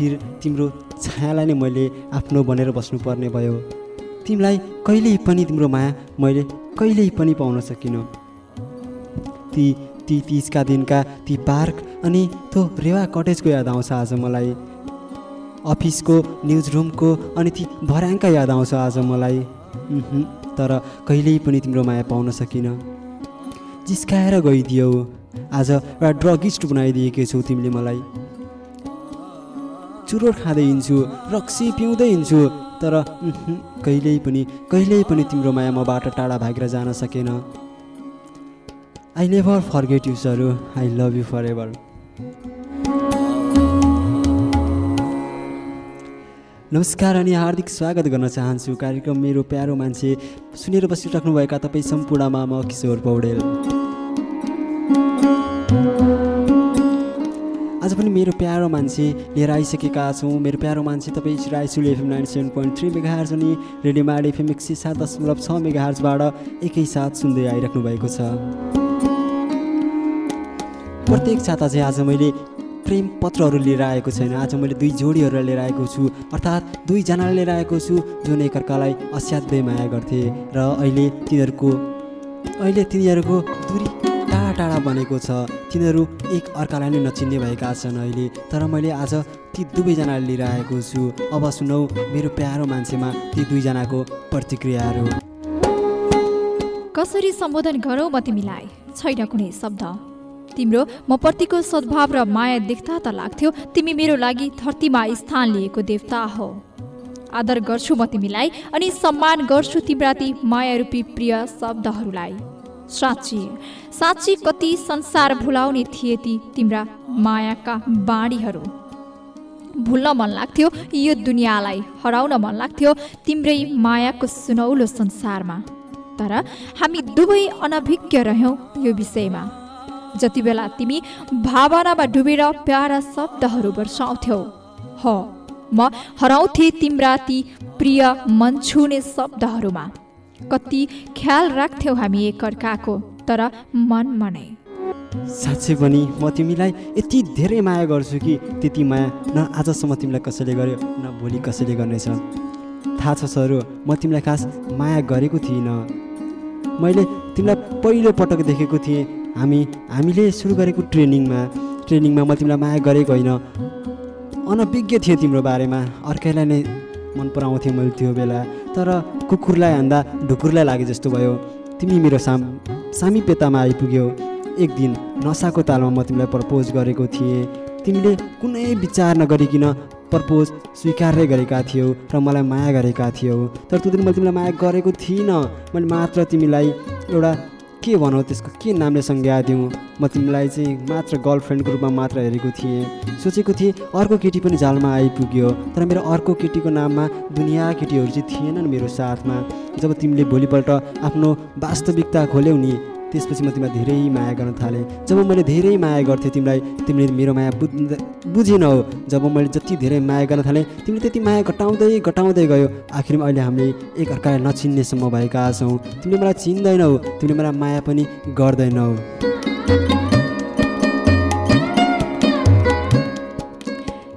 आखिर तिम्रो छायालाई नै मैले आफ्नो भनेर बस्नुपर्ने भयो। तिमीलाई कहिल्यै पनि तिम्रो माया मैले कहिल्यै पनि पाउन सकिनँ। ती ती तिजका दिनका ती पार्क अनि त्यो रेवा कटेजको याद आउँछ आज मलाई। अफिसको न्युज रुमको अनि ती भर्याङका याद आउँछ आज मलाई। तर कहिल्यै पनि तिम्रो माया पाउन सकिनँ। जिस्काएर गइदियौ। आज एउटा ड्रगिस्ट बनाइदिएकी छौ तिमीले मलाई। चुरोट खाँदै हिँड्छु रक्सी पिउँदै हिँड्छु तर कहिल्यै पनि कहिल्यै पनि तिम्रो माया मबाट टाढा भागेर जान सकेन। I never forget you sir. I love you forever नमस्कार अनि हार्दिक स्वागत गर्न चाहन्छु। कार्यक्रम मेरो प्यारो मान्छे सुनेर बसिराख्नुभएका तपाईँ सम्पूर्णमा म किशोर पौडेल। आज पनि मेरो प्यारो मान्छे लिएर आइसकेका छौँ। मेरो प्यारो मान्छे तपाईँ Raisul FM ninety seven point three megahertz अनि रेडियो माड एफएम एक सय सात दशमलव छ मेगा हार्जबाट एकैसाथ सुन्दै आइराख्नु भएको छ। प्रत्येक साता चाहिँ आज मैले प्रेम पत्रहरू लिएर आएको छैन। आज मैले दुई जोडीहरूलाई लिएर आएको छु। अर्थात् दुईजनालाई लिएर आएको छु जुन एकअर्कालाई असाध्यै माया गर्थे। र अहिले तिनीहरूको अहिले तिनीहरूको दूरी टाढा बनेको छ। तिनीहरू एक अर्कालाई नै नचिन्ने भएका छन् अहिले। तर मैले आज ती दुवैजनालाई लिएर आएको छु। अब सुनौ मेरो प्यारो मान्छेमा ती दुईजनाको प्रतिक्रियाहरू। कसरी सम्बोधन गरौँ म तिमीलाई? छैन कुनै शब्द। तिम्रो म प्रतिको सद्भाव र माया देख्दा त लाग्थ्यो। तिमी मेरो लागि धरतीमा स्थान लिएको देवता हो। आदर गर्छु म तिमीलाई अनि सम्मान गर्छु तिम्रा ती माया रूपी प्रिय शब्दहरूलाई। साँच्ची साँच्ची कति संसार भुलाउने थिए ती तिम्रा मायाका बाणीहरू। भुल्न मन लाग्थ्यो यो दुनियाँलाई हराउन मन लाग्थ्यो तिम्रै मायाको सुनौलो संसारमा। तर हामी दुवै अनभिज्ञ रह्यौँ यो विषयमा। जति बेला तिमी भावनामा डुबेर प्यारा शब्दहरू वर्षाउँथ्यौ हो म हराउँथे तिम्रा ती प्रिय मन छुने शब्दहरूमा। कति ख्याल राख्थ्यौ हामी एकअर्काको तर मनमा नै साँच्चै पनि म तिमीलाई यति धेरै माया गर्छु कि त्यति माया न आजसम्म तिमीलाई कसैले गर्यो न भोलि कसैले गर्नेछ। थाहा छ सर म तिमीलाई खास माया गरेको थिइनँ। मैले तिमीलाई पहिलो पटक देखेको थिएँ। हामी हामीले सुरु गरेको ट्रेनिङमा ट्रेनिङमा म तिमीलाई माया गरेको होइन। अनभिज्ञ थिएँ तिम्रो बारेमा। अर्कैलाई नै मन पराउँथेँ मैले त्यो बेला। तर कुकुरलाई हान्दा ढुकुरलाई लागे जस्तो भयो। तिमी मेरो साम सामिप्यतामा आइपुग्यौ। एक दिन नसाको तालमा म तिमीलाई प्रपोज गरेको थिएँ। तिमीले कुनै विचार नगरिकन प्रपोज स्वीकार्दै गरेका थियौ र मलाई माया गरेका थियौ। तर त्यो दिन मैले तिमीलाई माया गरेको थिइनँ। मैले मात्र तिमीलाई एउटा के भनौँ त्यसको के नामले संज्ञा दिउँ? म तिमीलाई चाहिँ मात्र गर्लफ्रेन्डको रूपमा मात्र हेरेको थिएँ। सोचेको थिएँ अर्को केटी पनि जालमा आइपुग्यो तर मेरो अर्को केटीको नाममा दुनियाँ केटीहरू चाहिँ थिएनन् मेरो साथमा। जब तिमीले भोलिपल्ट आफ्नो वास्तविकता खोल्यौ नि त्यसपछि म तिमीलाई धेरै माया गर्न थालेँ। जब मैले धेरै माया गर्थेँ तिमीलाई तिमीले मेरो माया बुझ्दै बुझेनौ जब मैले जति धेरै माया गर्न थालेँ तिमीले त्यति माया घटाउँदै घटाउँदै गयो। आखिरमा अहिले हामीले एकअर्कालाई नचिन्नेसम्म भएका छौँ। तिमीले मलाई चिन्दैनौ तिमीले मलाई माया पनि गर्दैनौ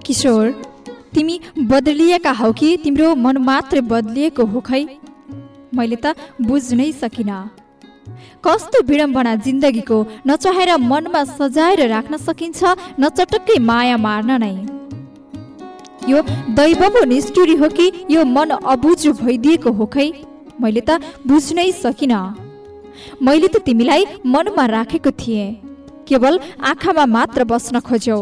किशोर तिमी बदलिएका हौ कि तिम्रो मन मात्रै बदलिएको हो खै? मैले त बुझ्नै सकिनँ। कस्तो विडम्बना जिन्दगीको नचाहेर मनमा सजाएर राख्न सकिन्छ न चटक्कै माया मार्न नै। यो दैवको निष्ठुरी हो कि यो मन अबुझ भइदिएको हो खै? मैले त बुझ्नै सकिनँ। मैले त तिमीलाई मनमा राखेको थिएँ। केवल आँखामा मात्र बस्न खोज्यौ।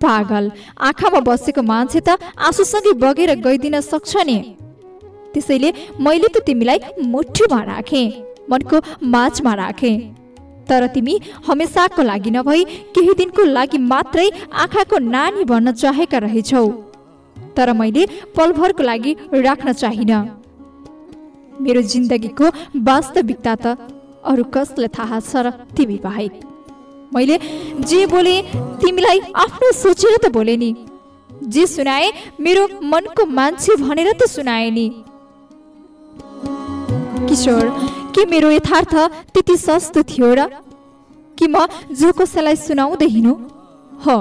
पागल आँखामा बसेको मान्छे त आँसुसँगै बगेर गइदिन सक्छ नि। त्यसैले मैले त तिमीलाई मुठुमा राखेँ। मनको माझमा राखे। तर तिमी हमेसाको लागि नभई केही दिनको लागि मात्रै आँखाको नानी भन्न चाहेका रहेछौ। तर मैले पलभरको लागि राख्न चाहिन। मेरो जिन्दगीको वास्तविकता त अरू कसले थाहा छ र तिमी बाहेक? मैले जे बोले तिमीलाई आफ्नो सोचेर त बोले नि जे सुनाए मेरो मनको मान्छे भनेर त सुनाए नि किशोर के मेरो यथार्थ त्यति सस्तो थियो र कि म जो कसैलाई सुनाउँदै हिँडु हो।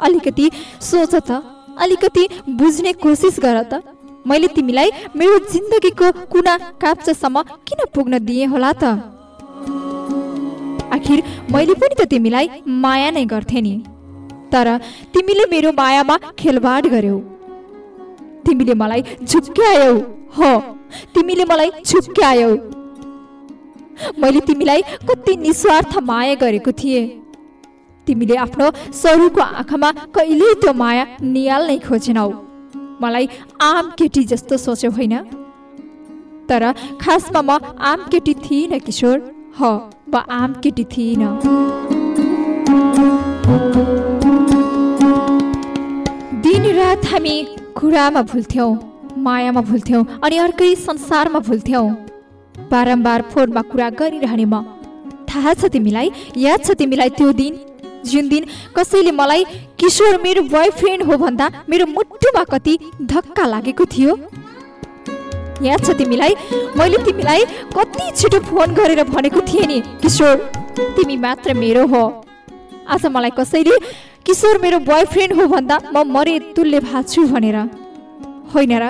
अलिकति सोच त। अलिकति बुझ्ने कोसिस गर त। मैले तिमीलाई मेरो जिन्दगीको कुना काप्चासम्म किन पुग्न दिएँ होला त? आखिर मैले पनि त तिमीलाई माया नै गर्थे नि। तर तिमीले मेरो मायामा खेलबाड गर्यौ। तिमीले मलाई झुक्क्यायौ। हो। तिमीले मलाई झुक्क्यायौ। मैले तिमीलाई कति निस्वार्थ माया गरेको थिएँ। तिमीले आफ्नो सरुको आँखामा कहिल्यै त्यो माया निहाल्नै खोजेनौ। मलाई आम केटी जस्तो सोच्यौ होइन? तर खासमा म आम केटी थिइनँ किशोर। ह म आम केटी थिइनँ। दिन रात हामी कुरामा भुल्थ्यौँ मायामा भुल्थ्यौँ अनि अर्कै संसारमा भुल्थ्यौँ। बारम्बार फोनमा कुरा गरिरहने म। थाहा छ तिमीलाई याद छ तिमीलाई त्यो दिन? जुन दिन कसैले मलाई किशोर मेरो बोयफ्रेन्ड हो भन्दा मेरो मुटुमा कति धक्का लागेको थियो? याद छ तिमीलाई? मैले तिमीलाई कति छिटो फोन गरेर भनेको थिएँ नि किशोर। तिमी मात्र मेरो हो। आज मलाई कसैले किशोर मेरो बोयफ्रेन्ड हो भन्दा म मरे तुल्य भाछु भनेर। होइन र?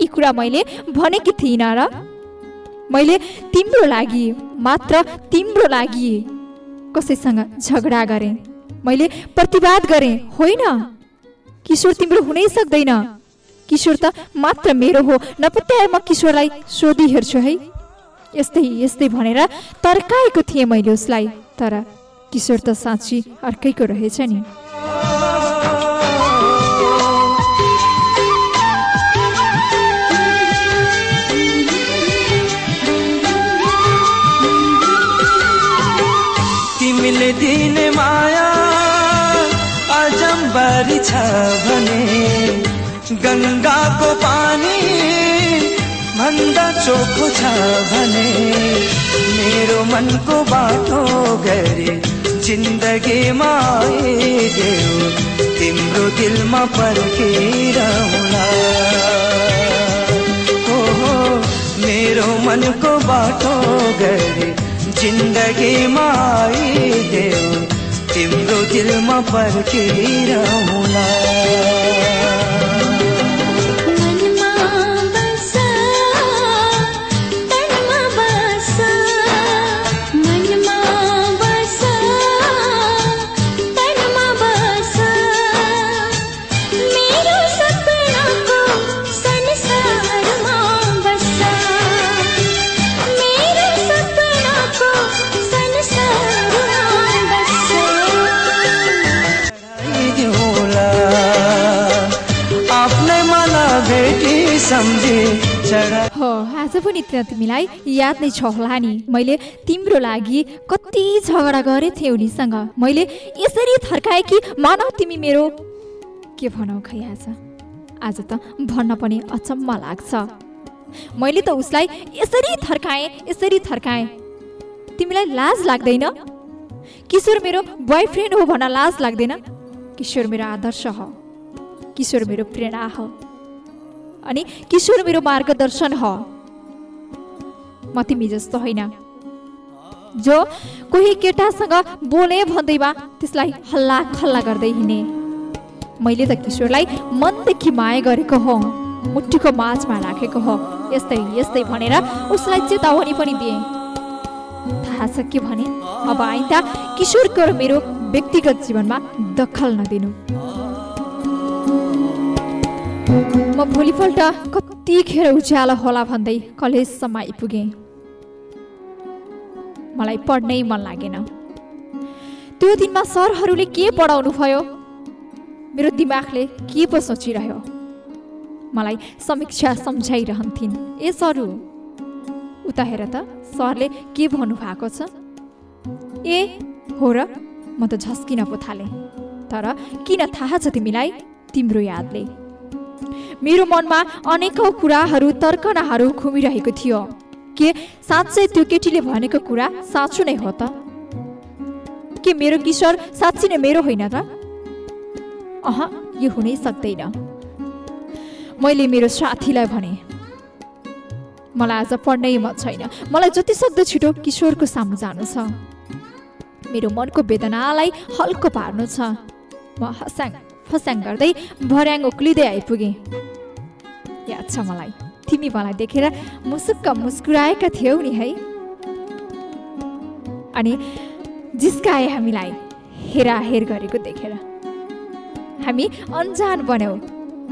यी कुरा मैले भनेकी थिइनँ र? मैले तिम्रो लागि मात्र तिम्रो लागि कसैसँग झगडा गरेँ। मैले प्रतिवाद गरेँ होइन? किशोर तिम्रो हुनै सक्दैन। किशोर त मात्र मेरो हो नपत्याए म किशोरलाई सोधी हेर्छु है। यस्तै यस्तै भनेर तर्काएको थिएँ मैले उसलाई तर किशोर त साँच्ची अर्कैको रहेछ नि। तिमीले दिने माया अजम्बरी छ भने गङ्गाको पानी भन्दा चोखो छ भने मेरो मनको बाटो गरे जिन्दगीमा आइदेऊ तिम्रो दिलमा पर्खिरहला हो मेरो मनको बाटो गरे जिन्दगीमा आइदेऊ तिम्रो दिलमा पर्खिरहला पनि तिमीलाई याद नै छ होला नि। मैले तिम्रो लागि कति झगडा गरेँ थिएँ उनीसँग। मैले यसरी थर्काएँ कि मानव तिमी मेरो। के भनौ खै आज? आज त भन्न पनि अचम्म लाग्छ। मैले त उसलाई यसरी थर्काएँ यसरी थर्काएँ। तिमीलाई लाज लाग्दैन? किशोर मेरो बोयफ्रेन्ड हो भन्न लाज लाग्दैन? किशोर मेरो आदर्श हो। किशोर मेरो प्रेरणा हो। अनि किशोर मेरो मार्गदर्शन हो। म तिमी जस्तो होइन। जो कोही केटासँग बोले भन्दैमा त्यसलाई हल्ला खल्ला गर्दै हिँडे। मैले त किशोरलाई मनदेखि माया गरेको हो मुट्ठीको माझमा राखेको हो यस्तै यस्तै भनेर उसलाई चेतावनी पनि दिएँ। थाहा छ के भने अब आइन्दा किशोरको र मेरो व्यक्तिगत जीवनमा दखल नदिनु। म भोलिपल्ट कतिखेर उज्यालो होला भन्दै कलेजसम्म आइपुगेँ। मलाई पढ्नै मन लागेन। त्यो दिनमा सरहरूले के पढाउनु भयो मेरो दिमागले के पो सोचिरह्यो? मलाई समीक्षा सम्झाइरहन्थिन्। ए सरु उता हेर त सरले के भन्नु भएको छ? ए हो र म त झस्किन पो थालेँ। तर किन थाहा छ तिमीलाई? तिम्रो यादले। मेरो मनमा अनेकौँ कुराहरू तर्कनाहरू घुमिरहेको थियो। के साँच्चै त्यो केटीले भनेको कुरा साँचो नै हो त? के मेरो किशोर साँच्ची नै मेरो होइन त? अह यो हुनै सक्दैन। मैले मेरो साथीलाई भने मलाई आज पढ्नै मन छैन। मलाई जति सक्दो छिटो किशोरको सामु जानु छ। मेरो मनको वेदनालाई हल्को पार्नु छ। म हस्याङ फस्याङ गर्दै भर्याङ उक्लिँदै आइपुगेँ। याद छ मलाई तिमी मलाई देखेर मुसुक्क मुस्कुराएका थियौ नि है। अनि जिस्काए हामीलाई हेराहेर गरेको देखेर। हामी अन्जान बन्यौँ।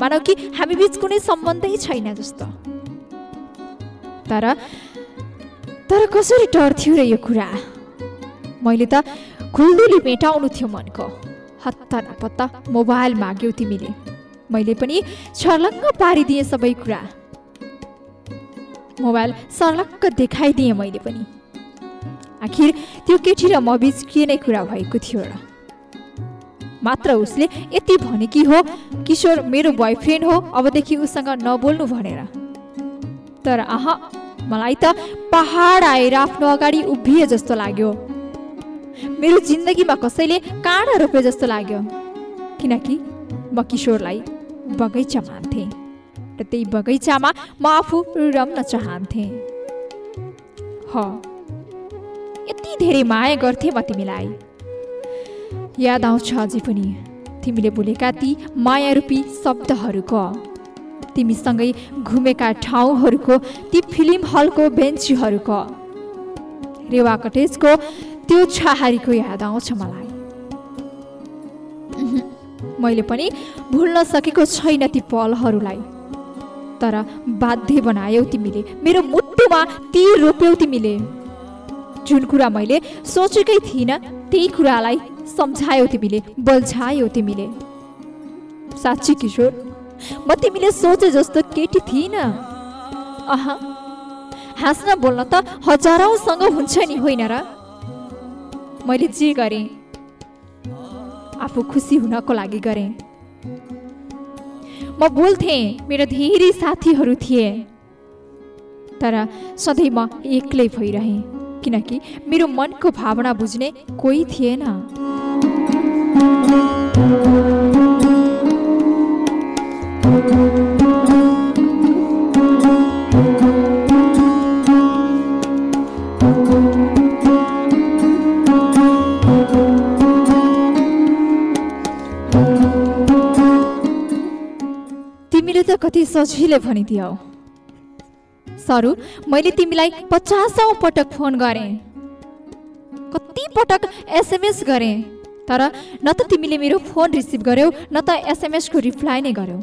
मानौ कि हामी बिच कुनै सम्बन्धै छैन जस्तो। तर तर कसरी डर्थ्यो र यो कुरा? मैले त खुल्दुली मेटाउनु थियो मनको। हत्ता नपत्ता मोबाइल माग्यौ तिमीले। मैले पनि छर्लङ्ग पारिदिएँ सबै कुरा। मोबाइल सर्लक्क देखाइदिएँ मैले पनि। आखिर त्यो केटी र म बिच के नै कुरा भएको थियो र? मात्र उसले यति भने कि हो किशोर मेरो बोयफ्रेन्ड हो अबदेखि उसँग नबोल्नु भनेर। तर आह मलाई त पहाड आएर आफ्नो अगाडि उभिए जस्तो लाग्यो। मेरो जिन्दगीमा कसैले काँडा रोपे जस्तो लाग्यो। किनकि म किशोरलाई बगैँचा मान्थेँ र त्यही बगैँचामा म आफू रम्न चाहन्थेँ। ह यति धेरै माया गर्थेँ म तिमीलाई। याद आउँछ अझै पनि तिमीले बोलेका ती मायारूपी शब्दहरूको तिमीसँगै घुमेका ठाउँहरूको ती फिल्म हलको बेन्चीहरूको रेवा कटेजको त्यो छाहारीको याद आउँछ मलाई। मैले पनि भुल्न सकेको छैन ती पलहरूलाई। तर बाध्य बनायौ तिमीले। मेरो मुटुमा तीर रोप्यौ तिमीले। जुन कुरा मैले सोचेकै थिइनँ त्यही कुरालाई सम्झायौ तिमीले बल्झायौ तिमीले। साँच्ची किशोर म तिमीले सोचे जस्तो केटी थिइनँ। अह हाँस्न बोल्न त हजारौँसँग हुन्छ नि होइन र? मैले जे गरेँ आफू खुसी हुनको लागि गरेँ। म बोल्थेँ मेरो धेरै साथीहरू थिए। तर सधैँ म एक्लै भइरहेँ किनकि मेरो मनको भावना बुझ्ने कोही थिएन। त कति सजिलै भनिदियौ। सरू मैले तिमीलाई पचासौँ पटक फोन गरेँ। कति पटक एसएमएस गरेँ। तर न त तिमीले मेरो फोन रिसिभ गर्यौ न त एसएमएसको रिप्लाई नै गर्यौ।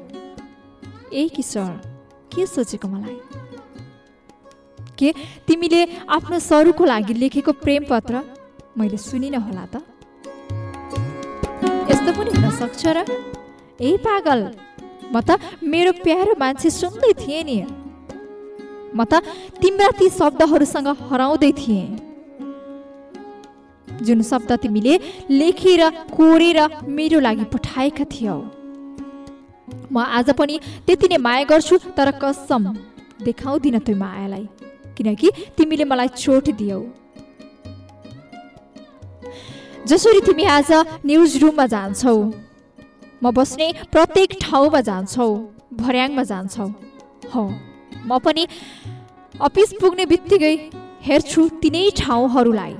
ए किशोर के सोचेको मलाई? के तिमीले आफ्नो सरूको लागि लेखेको प्रेम पत्र मैले सुनिनँ होला त? यस्तो पनि हुन सक्छ र? ए पागल! म त मेरो प्यारो मान्छे सुन्दै थिएँ नि। म त तिम्रा ती शब्दहरूसँग हराउँदै थिएँ। जुन शब्द तिमीले लेखेर कोरेर मेरो लागि पठाएका थियौ। म आज पनि त्यति नै माया गर्छु तर कसम देखाउँदिन त्यो मायालाई किनकि तिमीले मलाई चोट दियौ। जसरी तिमी आज न्युज रुममा जान्छौ। म बस्ने प्रत्येक ठाउँमा जान्छौ भर्याङमा जान्छौ। हो म पनि अफिस पुग्ने बित्तिकै हेर्छु तिनै ठाउँहरूलाई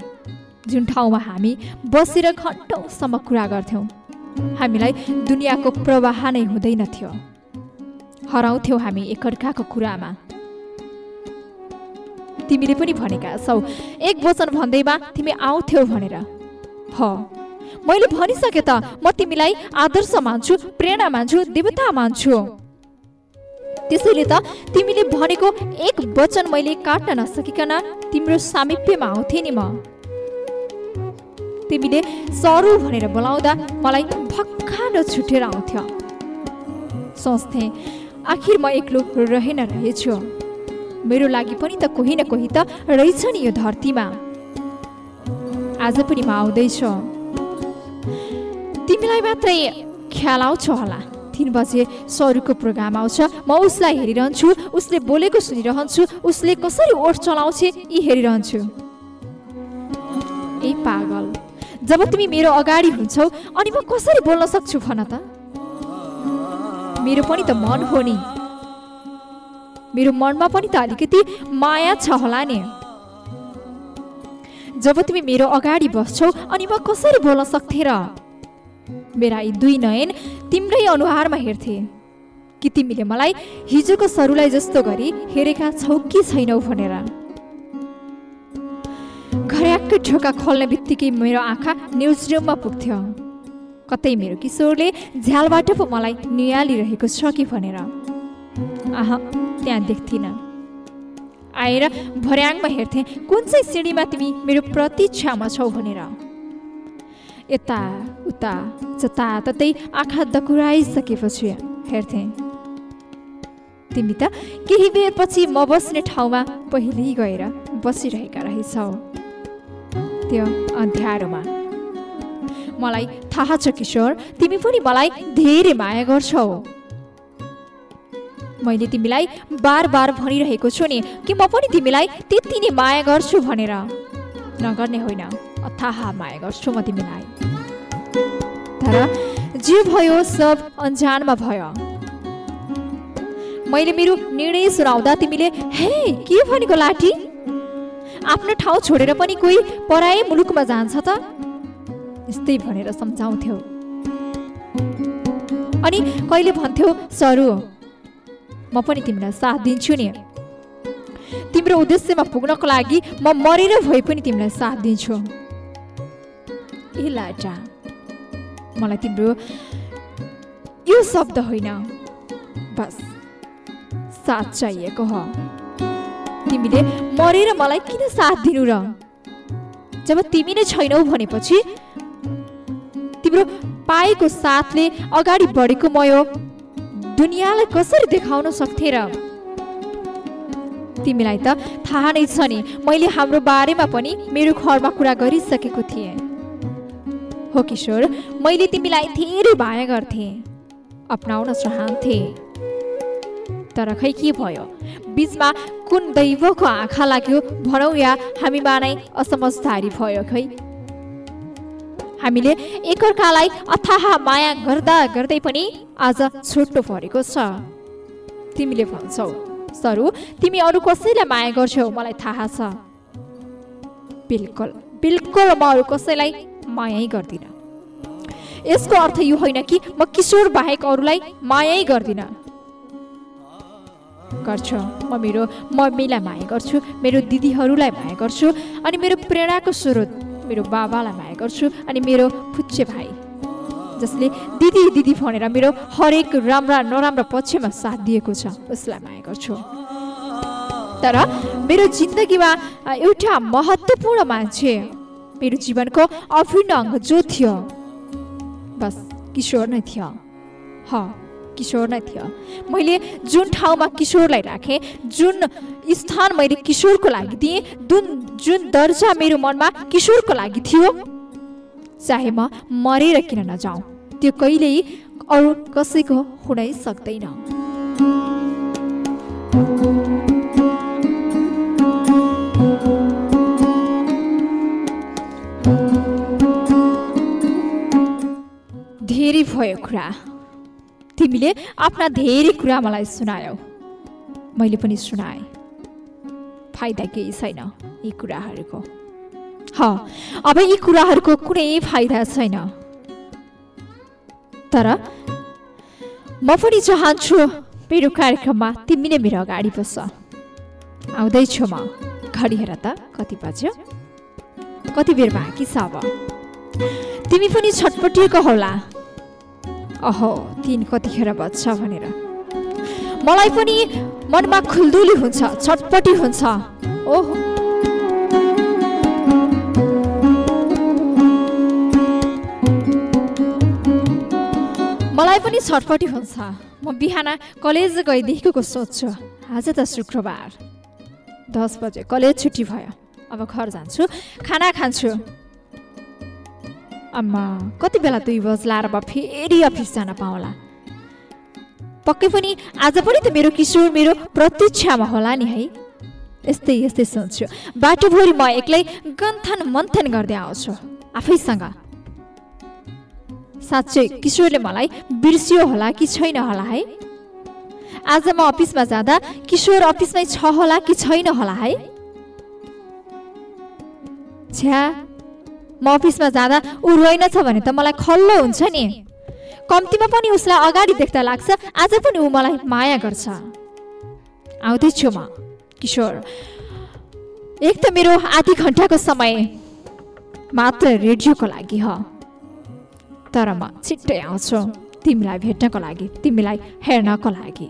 जुन ठाउँमा हामी बसेर घन्टौँसम्म कुरा गर्थ्यौँ। हामीलाई दुनियाँको प्रवाह नै हुँदैनथ्यो हराउँथ्यौँ हामी एकअर्काको कुरामा। तिमीले पनि भनेका छौ एक वचन भन्दैमा तिमी आउँथ्यौ भनेर। ह मैले भनिसकेँ त म तिमीलाई आदर्श मान्छु प्रेरणा मान्छु देवता मान्छु। त्यसैले त तिमीले भनेको एक वचन मैले काट्न नसकिकन तिम्रो सामिप्यमा आउँथेँ नि म। तिमीले सरू भनेर बोलाउँदा मलाई भक्कानो छुटेर आउँथ्यो। सोच्थेँ आखिर म एक्लो रहेन रहेछु। मेरो लागि पनि त कोही न कोही त रहेछ नि यो धरतीमा। आज पनि म आउँदैछु। तिमीलाई मात्रै ख्याल आउँछ होला। तिन बजे सरूको प्रोग्राम आउँछ। म उसलाई हेरिरहन्छु उसले बोलेको सुनिरहन्छु उसले कसरी ओठ चलाउँछ यी हेरिरहन्छु। ए पागल जब तिमी मेरो अगाडि हुन्छौ अनि म कसरी बोल्न सक्छु भन त? मेरो पनि त मन हो नि। मेरो मनमा पनि त अलिकति माया छ होला नि। जब तिमी मेरो अगाडि बस्छौ अनि म कसरी बोल्न सक्थेँ र? मेरा दुई नयन तिम्रै अनुहारमा हेर्थे कि तिमीले मलाई हिजोको सरुलाई जस्तो गरी हेरेका छौ कि छैनौ भनेर। घर्याक्कै ढोका खोल्ने बित्तिकै मेरो आँखा न्युज रुममा पुग्थ्यो। कतै मेरो किशोरले झ्यालबाट पो मलाई निहालिरहेको छ कि भनेर। आह त्यहाँ देख्थिनँ। आएर भर्याङमा हेर्थे कुन चाहिँ सिँढीमा तिमी मेरो प्रतीक्षामा छौ भनेर। यता उता जताततै आँखा दकुराइसकेपछि हेर्थे। तिमी त केही बेरपछि म बस्ने ठाउँमा पहिल्यै गएर बसिरहेका रहेछौ। त्यो अँध्यारोमा। मलाई थाहा छ किशोर तिमी पनि मलाई धेरै माया गर्छौ। मैले तिमीलाई बार बार भनिरहेको छु नि कि म पनि तिमीलाई त्यति नै माया गर्छु भनेर। नगर्ने होइन। अथाह माया गर्छु म तिमीलाई। तर जे भयो सब अन्जानमा भयो। मैले मेरो निर्णय सुनाउँदा तिमीले हे के भनेको लाठी? आफ्नो ठाउँ छोडेर पनि कोही पराए मुलुकमा जान्छ त? यस्तै भनेर सम्झाउँथ्यौ। अनि कहिले भन्थ्यौ सरू म पनि तिमीलाई साथ दिन्छु नि। तिम्रो उद्देश्यमा पुग्नको लागि म मरेर भए पनि तिमीलाई साथ दिन्छु। ए मलाई तिम्रो यो शब्द होइन बस साथ चाहिएको हो। तिमीले मरेर मलाई किन साथ दिनु र? जब तिमी नै छैनौ भनेपछि तिम्रो पाएको साथले अगाडि बढेको म यो दुनियाँलाई कसरी देखाउन सक्थे र? तिमीलाई त थाहा नै छ नि मैले हाम्रो बारेमा पनि मेरो घरमा कुरा गरिसकेको थिएँ। हो किशोर मैले तिमीलाई धेरै माया गर्थे। अपनाउन चाहन्थे। तर खै के भयो? बिचमा कुन दैवको आँखा लाग्यो भनौँ या हामीमा नै असमझदारी भयो खै? हामीले एकअर्कालाई अथाह माया गर्दा गर्दै पनि आज छुट्टो परेको छ। तिमीले भन्छौ सरू तिमी अरू कसैलाई माया गर्छौ? मलाई थाहा छ। बिल्कुल बिल्कुल म अरू कसैलाई मायै गर्दिनँ। यसको अर्थ यो होइन कि म किशोर बाहेक अरूलाई मायै गर्दिनँ। गर्छु। म मेरो मम्मीलाई माया गर्छु मेरो दिदीहरूलाई माया गर्छु अनि मेरो प्रेरणाको स्रोत मेरो बाबालाई माया गर्छु अनि मेरो फुच्चे भाइ जसले दिदी दिदी भनेर मेरो हरेक राम्रा नराम्रा पक्षमा साथ दिएको छ उसलाई माया गर्छु। तर मेरो जिन्दगीमा एउटा महत्त्वपूर्ण मान्छे मेरो जीवनको अभिन्न अङ्ग जो थियो। बस किशोर नै थियो। ह किशोर नै थियो। मैले जुन ठाउँमा किशोरलाई राखेँ जुन स्थान मैले किशोरको लागि दिएँ जुन जुन दर्जा मेरो मनमा किशोरको लागि थियो चाहे म मरेर किन नजाउँ त्यो कहिल्यै अरू कसैको हुनै सक्दैन। धेरै भयो कुरा। तिमीले आफ्ना धेरै कुरा मलाई सुनायौ। मैले पनि सुनाएँ। फाइदा केही छैन यी कुराहरूको। ह अब यी कुराहरूको कुनै फाइदा छैन। तर म पनि चाहन्छु मेरो कार्यक्रममा तिमी नै मेरो अगाडि बस्छ आउँदैछु म। घडी हेर त कति बज्यो? कति बेर बाँकी छ अब? तिमी पनि छटपटिएको होला। अहो तिन कतिखेर बज्छ भनेर। मलाई पनि मनमा खुल्दुली हुन्छ छटपटी हुन्छ। ओहो। मलाई पनि छटपटी हुन्छ। म बिहान कलेज गइदेखिको सोध्छु आज त शुक्रबार। दस बजे कलेज छुट्टी भयो। अब घर जान्छु खाना खान्छु। अम्मा कति बेला दुई बज्ला र म फेरि अफिस जान पाउँला। पक्कै पनि आज पनि त मेरो किशोर मेरो प्रतीक्षामा होला नि है। यस्तै यस्तै सोच्छु। बाटोभरि म एक्लै गन्थन मन्थन गर्दै आउँछु। आफैसँग। साँच्चै किशोरले मलाई बिर्सियो होला कि छैन होला है? आज म अफिसमा जाँदा किशोर अफिसमै छ होला कि छैन होला है? छ्या म अफिसमा जाँदा ऊ रहेनछ भने त मलाई खल्लो हुन्छ नि। कम्तीमा पनि उसलाई अगाडि देख्दा लाग्छ आज पनि ऊ मलाई माया गर्छ। आउँदैछु म किशोर। एक त मेरो आधी घन्टाको समय मात्र रेडियोको लागि हो। तर म छिट्टै आउँछु तिमीलाई भेट्नको लागि तिमीलाई हेर्नको लागि।